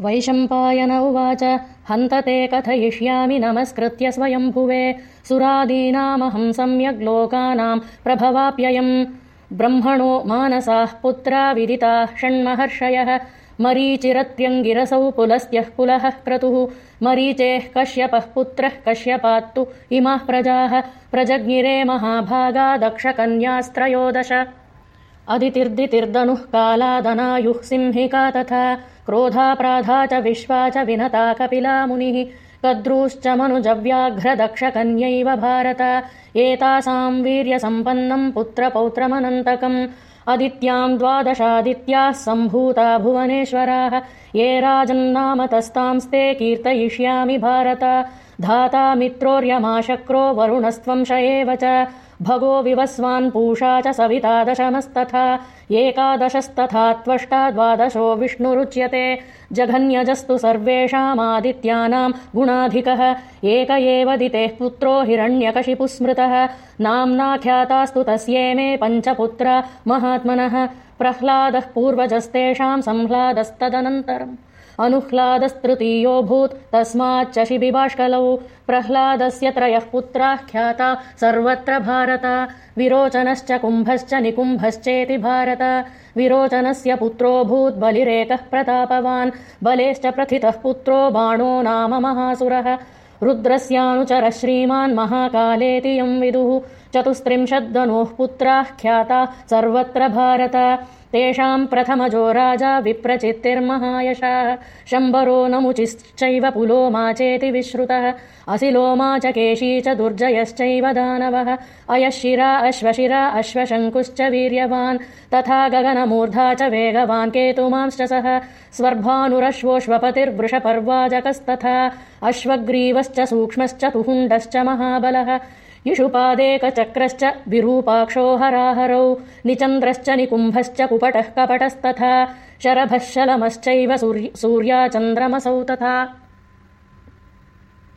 वैशम्पायन उवाच हन्त ते कथयिष्यामि नमस्कृत्य स्वयम्भुवे। सुरादीनामहं सम्यग् लोकानाम् प्रभवाप्ययम्। ब्रह्मणो मानसाः पुत्रा विदिताः षण्महर्षयः। मरीचिरत्यङ्गिरसौ पुलस्त्यः पुलः क्रतुः। मरीचेः कश्यपः पुत्रः कश्यपात्तु इमाः प्रजाः। प्रजज्ञिरे महाभागा दक्षकन्यास्त्रयोदश। अदितिर्दितिर्दनुः कालादनायुः सिंहिका तथा क्रोधाप्राधा च विश्वा च विनता कपिला मुनिः कद्रूश्च मनुजव्याघ्रदक्षकन्यैव भारत। एतासाम् वीर्यसम्पन्नम् पुत्रपौत्रमनन्तकम्। अदित्याम् द्वादशादित्याः सम्भूता भुवनेश्वराः। ये राजन्नामतस्तांस्ते कीर्तयिष्यामि भारत। धाता मित्रोर्यमाशक्रो वरुणस्त्वंश एव च। भगो विवस्वान् पूषा च सविता दशमस्तथा एकादशस्तथा त्वष्टा द्वादशो विष्णुरुच्यते जघन्यजस्तु सर्वेषामादित्यानाम् गुणाधिकः। एक एव दितेः पुत्रो हिरण्यकशिपुस्मृतः। नाम्नाख्यातास्तु तस्येमे पञ्चपुत्रा महात्मनः। प्रह्लादः पूर्वजस्तेषाम् संह्लादस्तदनन्तरम्। अनुह्लादस्तृतीयोऽभूत् तस्माच्च शिबिबाष्कलौ प्रह्लादस्य त्रयः पुत्राः ख्याता सर्वत्र भारत। विरोचनश्च कुम्भश्च निकुम्भश्चेति भारत विरोचनस्य पुत्रोऽभूत् बलिरेकः प्रतापवान्। बलेश्च प्रथितः पुत्रो बाणो नाम महासुरः। रुद्रस्यानुचरः श्रीमान् महाकालेति यम् विदुः चतुस्त्रिंशद्दनोः पुत्राः ख्याता सर्वत्र भारत। तेषाम् प्रथमजो राजा विप्रचित्तिर्महायशाः। शम्बरो नमुचिश्चैव पुलोमा चेति विश्रुतः। असिलोमा च केशी च दुर्जयश्चैव दानवः। अयशिरा अश्वशिरा अश्वशङ्कुश्च वीर्यवान्। तथा गगनमूर्धा च वेगवान् केतुमांश्च सः। स्वर्भानुरश्वोऽश्वपतिर्वृषपर्वाजकस्तथा अश्वग्रीवश्च सूक्ष्मश्च तुहुण्डश्च महाबलः इषुपादेकचक्रश्च विरूपाक्षो हराहरौ निचन्द्रश्च निकुम्भश्च कुपटः कपटस्तथा शरभः शलमश्चैव सूर्या चन्द्रमसौ तथा